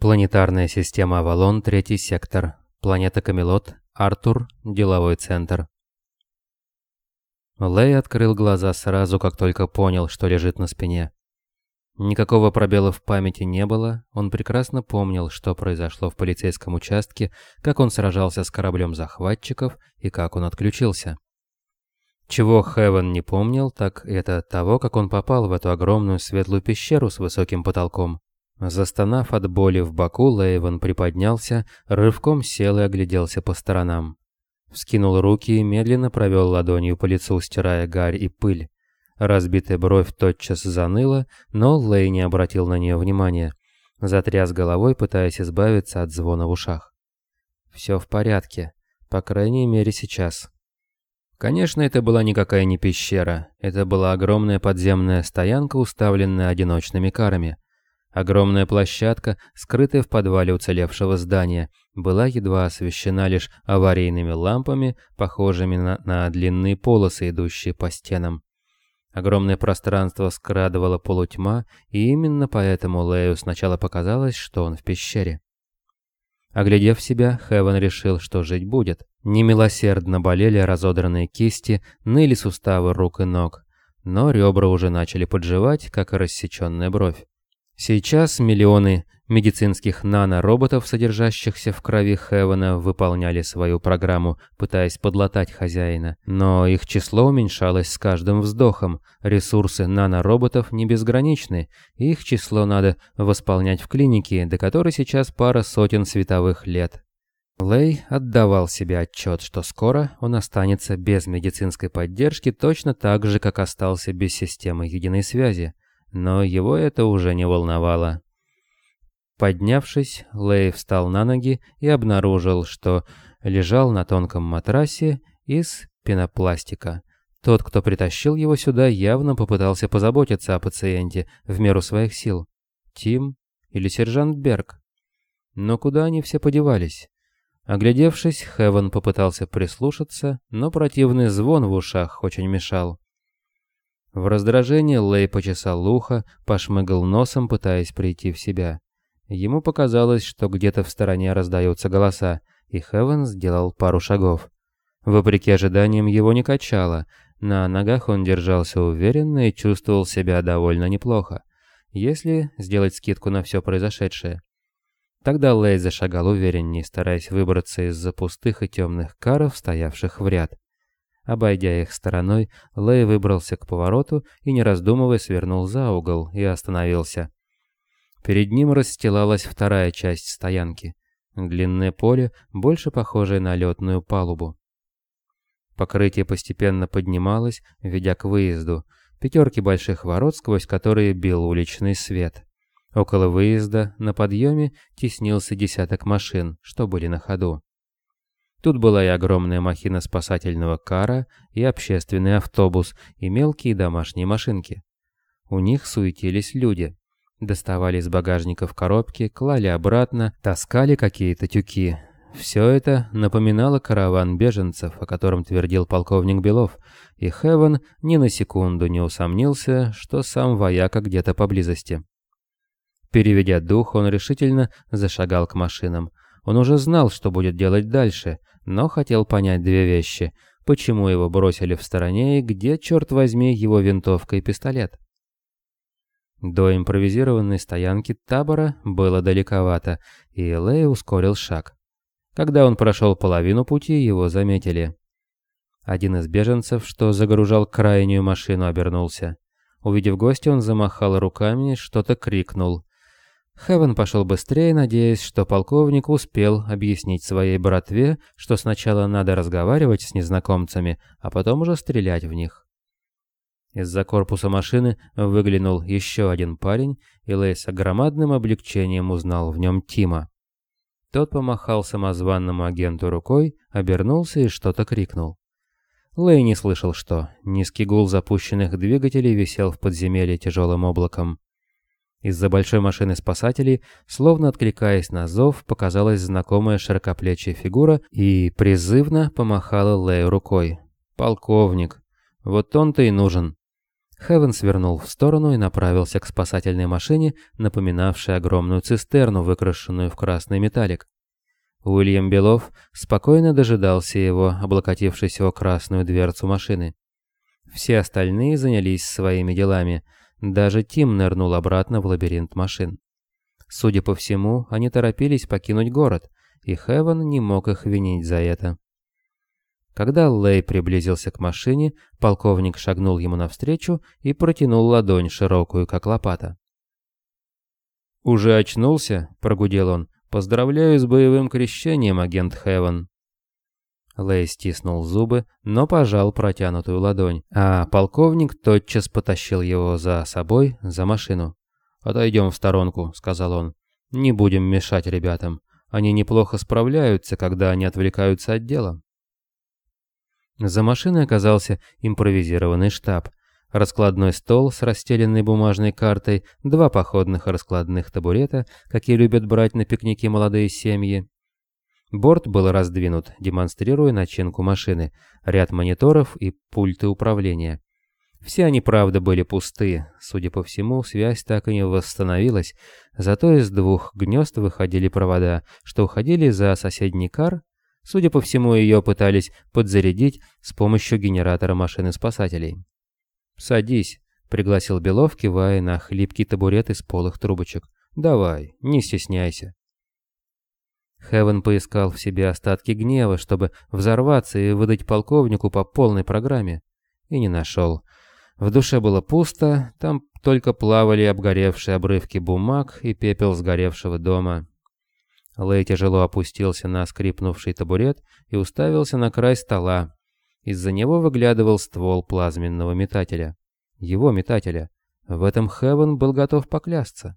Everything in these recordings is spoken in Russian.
Планетарная система Авалон, третий сектор. Планета Камелот, Артур, деловой центр. Лэй открыл глаза сразу, как только понял, что лежит на спине. Никакого пробела в памяти не было, он прекрасно помнил, что произошло в полицейском участке, как он сражался с кораблем захватчиков и как он отключился. Чего Хевен не помнил, так это того, как он попал в эту огромную светлую пещеру с высоким потолком. Застонав от боли в боку, Лейвен приподнялся, рывком сел и огляделся по сторонам. Вскинул руки и медленно провел ладонью по лицу, стирая гарь и пыль. Разбитая бровь тотчас заныла, но Лей не обратил на нее внимания. Затряс головой, пытаясь избавиться от звона в ушах. Все в порядке, по крайней мере сейчас. Конечно, это была никакая не пещера. Это была огромная подземная стоянка, уставленная одиночными карами. Огромная площадка, скрытая в подвале уцелевшего здания, была едва освещена лишь аварийными лампами, похожими на, на длинные полосы, идущие по стенам. Огромное пространство скрадывала полутьма, и именно поэтому Лею сначала показалось, что он в пещере. Оглядев себя, Хевен решил, что жить будет. Немилосердно болели разодранные кисти, ныли суставы рук и ног, но ребра уже начали подживать, как и рассеченная бровь. Сейчас миллионы медицинских нанороботов, содержащихся в крови Хевена, выполняли свою программу, пытаясь подлатать хозяина. Но их число уменьшалось с каждым вздохом. Ресурсы нанороботов не безграничны, их число надо восполнять в клинике, до которой сейчас пара сотен световых лет. Лей отдавал себе отчет, что скоро он останется без медицинской поддержки точно так же, как остался без системы единой связи но его это уже не волновало. Поднявшись, Лэй встал на ноги и обнаружил, что лежал на тонком матрасе из пенопластика. Тот, кто притащил его сюда, явно попытался позаботиться о пациенте в меру своих сил. Тим или сержант Берг. Но куда они все подевались? Оглядевшись, Хевен попытался прислушаться, но противный звон в ушах очень мешал. В раздражении Лэй почесал ухо, пошмыгал носом, пытаясь прийти в себя. Ему показалось, что где-то в стороне раздаются голоса, и Хевен сделал пару шагов. Вопреки ожиданиям его не качало, на ногах он держался уверенно и чувствовал себя довольно неплохо, если сделать скидку на все произошедшее. Тогда Лэй зашагал увереннее, стараясь выбраться из-за пустых и темных каров, стоявших в ряд. Обойдя их стороной, Лэй выбрался к повороту и, не раздумывая, свернул за угол и остановился. Перед ним расстилалась вторая часть стоянки. Длинное поле, больше похожее на летную палубу. Покрытие постепенно поднималось, ведя к выезду. Пятерки больших ворот, сквозь которые бил уличный свет. Около выезда, на подъеме, теснился десяток машин, что были на ходу. Тут была и огромная махина спасательного кара, и общественный автобус, и мелкие домашние машинки. У них суетились люди. Доставали из багажников коробки, клали обратно, таскали какие-то тюки. Все это напоминало караван беженцев, о котором твердил полковник Белов, и Хевен ни на секунду не усомнился, что сам вояка где-то поблизости. Переведя дух, он решительно зашагал к машинам. Он уже знал, что будет делать дальше, но хотел понять две вещи. Почему его бросили в стороне и где, черт возьми, его винтовка и пистолет? До импровизированной стоянки табора было далековато, и Лэй ускорил шаг. Когда он прошел половину пути, его заметили. Один из беженцев, что загружал крайнюю машину, обернулся. Увидев гостя, он замахал руками и что-то крикнул. Хевен пошел быстрее, надеясь, что полковник успел объяснить своей братве, что сначала надо разговаривать с незнакомцами, а потом уже стрелять в них. Из-за корпуса машины выглянул еще один парень, и Лэй с громадным облегчением узнал в нем Тима. Тот помахал самозванному агенту рукой, обернулся и что-то крикнул. Лэй не слышал, что. Низкий гул запущенных двигателей висел в подземелье тяжелым облаком. Из-за большой машины спасателей, словно откликаясь на зов, показалась знакомая широкоплечья фигура и призывно помахала Лэй рукой. «Полковник. Вот он-то и нужен». Хевен свернул в сторону и направился к спасательной машине, напоминавшей огромную цистерну, выкрашенную в красный металлик. Уильям Белов спокойно дожидался его, облокотившись о красную дверцу машины. Все остальные занялись своими делами. Даже Тим нырнул обратно в лабиринт машин. Судя по всему, они торопились покинуть город, и Хевен не мог их винить за это. Когда Лэй приблизился к машине, полковник шагнул ему навстречу и протянул ладонь, широкую, как лопата. «Уже очнулся?» – прогудел он. «Поздравляю с боевым крещением, агент Хевен». Лэй стиснул зубы, но пожал протянутую ладонь, а полковник тотчас потащил его за собой, за машину. «Отойдем в сторонку», — сказал он. «Не будем мешать ребятам. Они неплохо справляются, когда они отвлекаются от дела». За машиной оказался импровизированный штаб. Раскладной стол с расстеленной бумажной картой, два походных раскладных табурета, какие любят брать на пикники молодые семьи, Борт был раздвинут, демонстрируя начинку машины, ряд мониторов и пульты управления. Все они, правда, были пусты. Судя по всему, связь так и не восстановилась, зато из двух гнезд выходили провода, что уходили за соседний кар. Судя по всему, ее пытались подзарядить с помощью генератора машины спасателей. «Садись», — пригласил Белов, кивая на хлипкий табурет из полых трубочек. «Давай, не стесняйся». Хевен поискал в себе остатки гнева, чтобы взорваться и выдать полковнику по полной программе. И не нашел. В душе было пусто, там только плавали обгоревшие обрывки бумаг и пепел сгоревшего дома. Лэй тяжело опустился на скрипнувший табурет и уставился на край стола. Из-за него выглядывал ствол плазменного метателя. Его метателя. В этом Хевен был готов поклясться.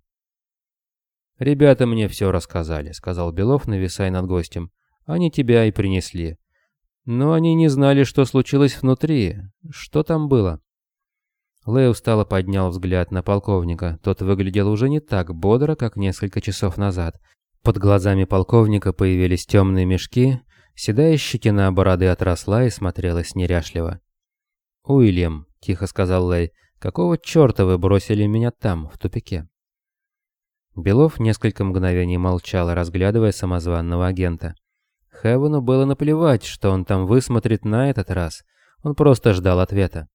«Ребята мне все рассказали», — сказал Белов, нависая над гостем. «Они тебя и принесли. Но они не знали, что случилось внутри. Что там было?» Лэй устало поднял взгляд на полковника. Тот выглядел уже не так бодро, как несколько часов назад. Под глазами полковника появились темные мешки, седая щетина бороды отросла и смотрелась неряшливо. «Уильям», — тихо сказал Лэй, — «какого черта вы бросили меня там, в тупике?» Белов несколько мгновений молчал, разглядывая самозванного агента. Хевену было наплевать, что он там высмотрит на этот раз. Он просто ждал ответа.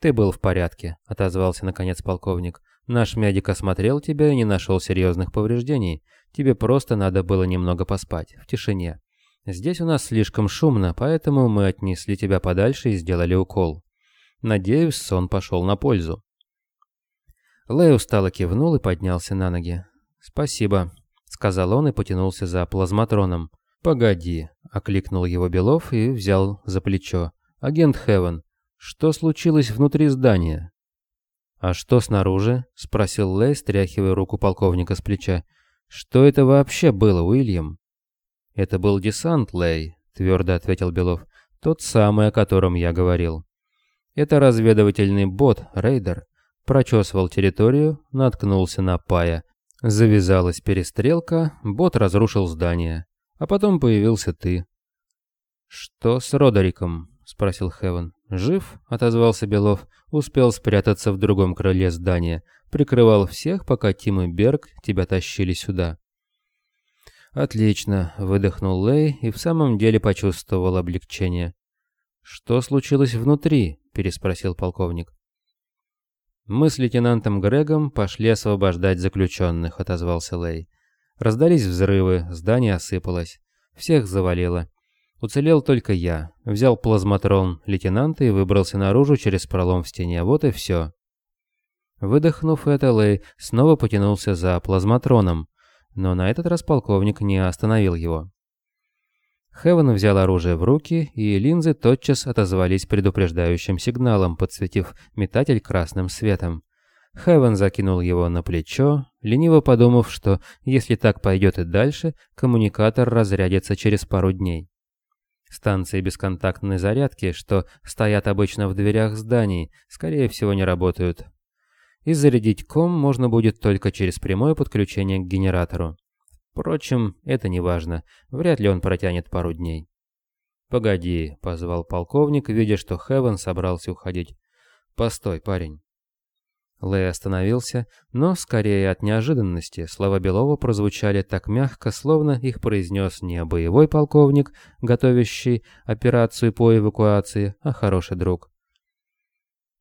«Ты был в порядке», — отозвался наконец полковник. «Наш медик осмотрел тебя и не нашел серьезных повреждений. Тебе просто надо было немного поспать, в тишине. Здесь у нас слишком шумно, поэтому мы отнесли тебя подальше и сделали укол. Надеюсь, сон пошел на пользу». Лэй устало кивнул и поднялся на ноги. «Спасибо», — сказал он и потянулся за плазматроном. «Погоди», — окликнул его Белов и взял за плечо. «Агент Хевен, что случилось внутри здания?» «А что снаружи?» — спросил Лэй, стряхивая руку полковника с плеча. «Что это вообще было, Уильям?» «Это был десант, Лэй», — твердо ответил Белов. «Тот самый, о котором я говорил. Это разведывательный бот, рейдер прочесывал территорию, наткнулся на Пая. Завязалась перестрелка, бот разрушил здание. А потом появился ты. «Что с Родериком?» — спросил Хевен. «Жив?» — отозвался Белов. Успел спрятаться в другом крыле здания. Прикрывал всех, пока Тим и Берг тебя тащили сюда. «Отлично», — выдохнул Лэй и в самом деле почувствовал облегчение. «Что случилось внутри?» — переспросил полковник. «Мы с лейтенантом Грегом пошли освобождать заключенных», — отозвался Лэй. Раздались взрывы, здание осыпалось. Всех завалило. Уцелел только я. Взял плазматрон лейтенанта и выбрался наружу через пролом в стене. Вот и все. Выдохнув это, Лэй снова потянулся за плазматроном, но на этот раз полковник не остановил его. Хевен взял оружие в руки, и линзы тотчас отозвались предупреждающим сигналом, подсветив метатель красным светом. Хевен закинул его на плечо, лениво подумав, что если так пойдет и дальше, коммуникатор разрядится через пару дней. Станции бесконтактной зарядки, что стоят обычно в дверях зданий, скорее всего не работают. И зарядить ком можно будет только через прямое подключение к генератору. Впрочем, это не важно, вряд ли он протянет пару дней. «Погоди», — позвал полковник, видя, что Хевен собрался уходить. «Постой, парень». Лэй остановился, но скорее от неожиданности слова Белова прозвучали так мягко, словно их произнес не боевой полковник, готовящий операцию по эвакуации, а хороший друг.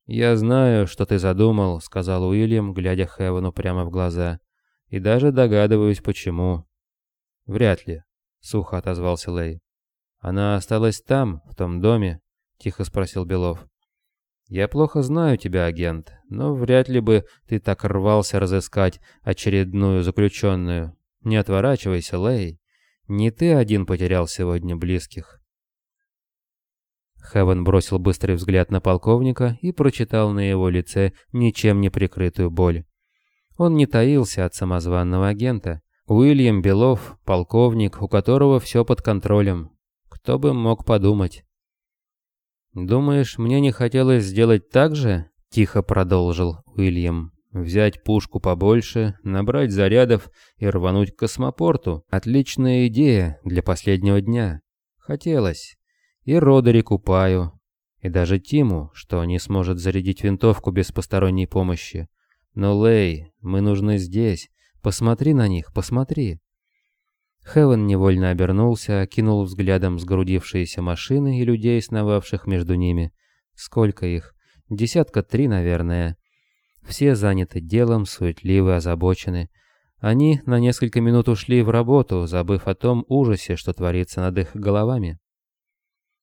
«Я знаю, что ты задумал», — сказал Уильям, глядя Хевану прямо в глаза. «И даже догадываюсь, почему». «Вряд ли», — сухо отозвался Лэй. «Она осталась там, в том доме?» — тихо спросил Белов. «Я плохо знаю тебя, агент, но вряд ли бы ты так рвался разыскать очередную заключенную. Не отворачивайся, Лэй. Не ты один потерял сегодня близких». Хевен бросил быстрый взгляд на полковника и прочитал на его лице ничем не прикрытую боль. Он не таился от самозванного агента. Уильям Белов, полковник, у которого все под контролем. Кто бы мог подумать. «Думаешь, мне не хотелось сделать так же?» — тихо продолжил Уильям. «Взять пушку побольше, набрать зарядов и рвануть к космопорту. Отличная идея для последнего дня. Хотелось. И Родерику Паю, и даже Тиму, что не сможет зарядить винтовку без посторонней помощи. Но, Лей, мы нужны здесь. Посмотри на них, посмотри. Хевен невольно обернулся, окинул взглядом сгрудившиеся машины и людей, сновавших между ними. Сколько их? Десятка три, наверное. Все заняты делом, суетливы, озабочены. Они на несколько минут ушли в работу, забыв о том ужасе, что творится над их головами.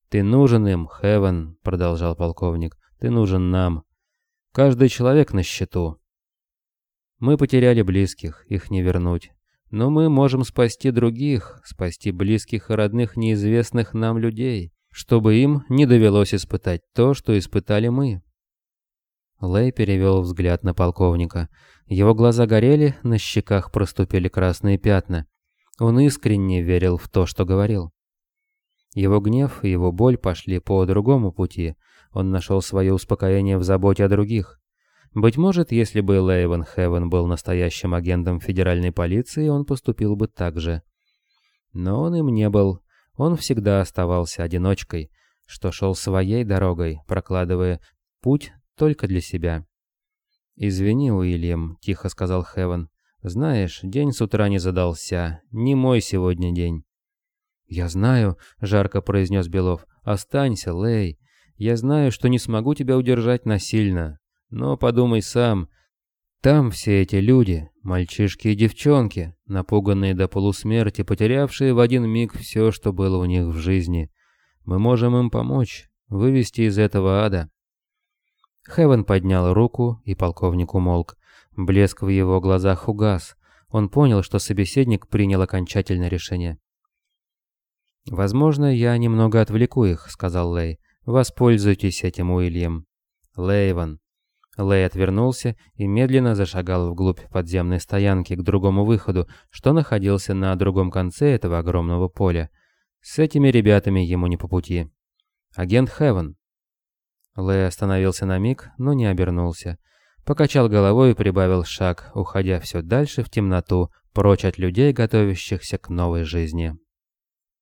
«Ты нужен им, Хевен», — продолжал полковник. «Ты нужен нам. Каждый человек на счету. Мы потеряли близких, их не вернуть. Но мы можем спасти других, спасти близких и родных неизвестных нам людей, чтобы им не довелось испытать то, что испытали мы. Лэй перевел взгляд на полковника. Его глаза горели, на щеках проступили красные пятна. Он искренне верил в то, что говорил. Его гнев и его боль пошли по другому пути. Он нашел свое успокоение в заботе о других. Быть может, если бы Лейвен Хевен был настоящим агентом федеральной полиции, он поступил бы так же. Но он им не был. Он всегда оставался одиночкой, что шел своей дорогой, прокладывая путь только для себя. «Извини, Уильям», — тихо сказал Хевен. «Знаешь, день с утра не задался. Не мой сегодня день». «Я знаю», — жарко произнес Белов. «Останься, Лей. Я знаю, что не смогу тебя удержать насильно. Но подумай сам, там все эти люди, мальчишки и девчонки, напуганные до полусмерти, потерявшие в один миг все, что было у них в жизни. Мы можем им помочь, вывести из этого ада. Хевен поднял руку, и полковник умолк. Блеск в его глазах угас. Он понял, что собеседник принял окончательное решение. «Возможно, я немного отвлеку их», — сказал Лей. «Воспользуйтесь этим, Уильям». «Лейван, Лэй отвернулся и медленно зашагал вглубь подземной стоянки к другому выходу, что находился на другом конце этого огромного поля. С этими ребятами ему не по пути. Агент Хевен. Лэй остановился на миг, но не обернулся. Покачал головой и прибавил шаг, уходя все дальше в темноту, прочь от людей, готовящихся к новой жизни.